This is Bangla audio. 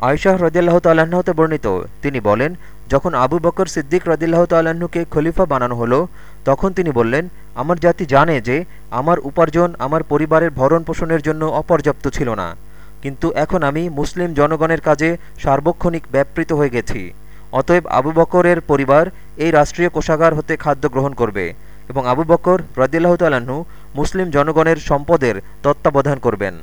আয়শাহ রদিল্লাহ তাল্লাহতে বর্ণিত। তিনি বলেন, যখন আবু বকর সিদ্দিক রদিল্লাহ তাল্লাহকে খলিফা বানানো হলো, তখন তিনি বললেন, আমার জাতি জানে যে আমার উপার্জন আমার পরিবারের ভরণ পোষণের জন্য অপর্যাপ্ত ছিল না। কিন্তু এখন আমি মুসলিম জনগণের কাজে সার্বক্ষণিক ব্যাপৃত হয়ে গেছি। অতএব আবু বকরের পরিবার এই রাষ্ট্রীয় কোষাগার হতে খাদ্য গ্রহণ করবে এবং আবু বকর রদিল্লাহ তাল্লাহ্ন মুসলিম জনগণের সম্পদের তত্ত্বাবধান করবেন।